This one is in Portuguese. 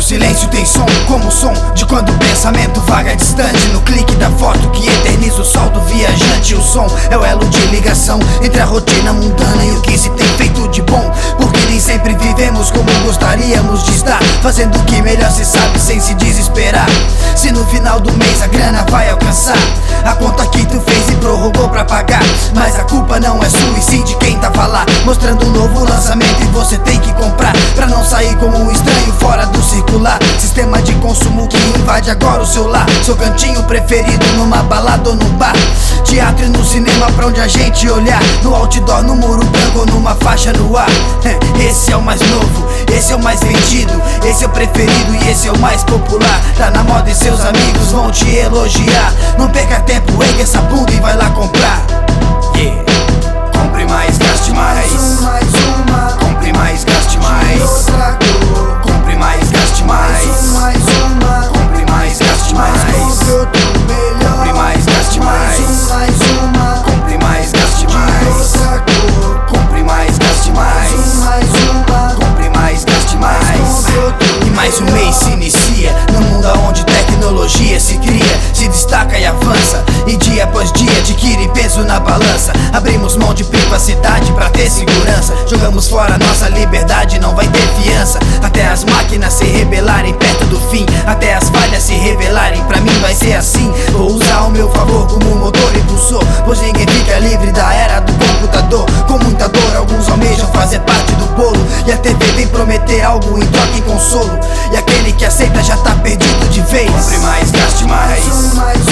silêncio tem som, como o som de quando o pensamento vaga distante. No clique da foto que eterniza o sol do viajante. O som é o elo de ligação entre a rotina mundana e o que se tem feito de bom. Porque nem sempre vivemos como gostaríamos de estar. Fazendo o que melhor se sabe sem se desesperar. Se no final do mês a grana vai alcançar a conta que tu fez e prorrogou pra pagar. Mas a culpa não é sua e sim de quem tava lá. Mostrando um novo lançamento e você tem que comprar. Pra não sair como um estranho fora do circular. Sistema de consumo que invade agora o seu lar. Seu cantinho preferido numa balada ou no bar. Teatro e no cinema pra onde a gente olhar. No outdoor, no muro branco ou numa faixa no ar. Esse é o mais novo, esse é o mais vendido. Esse é o preferido e esse é o mais popular. Tá na moda e seus amigos vão te elogiar. Não perca tempo, ergue essa bunda e peso na balança. Abrimos mão de privacidade pra ter segurança. Jogamos fora nossa liberdade, não vai ter fiança. Até as máquinas se rebelarem perto do fim. Até as falhas se revelarem, pra mim vai ser assim. Vou usar ao meu favor como motor impulsor. Pois ninguém fica livre da era do computador. Com muita dor, alguns almejam fazer parte do bolo. E a TV vem prometer algo em troca em consolo. E aquele que aceita já tá perdido de vez. Compre mais, gaste mais.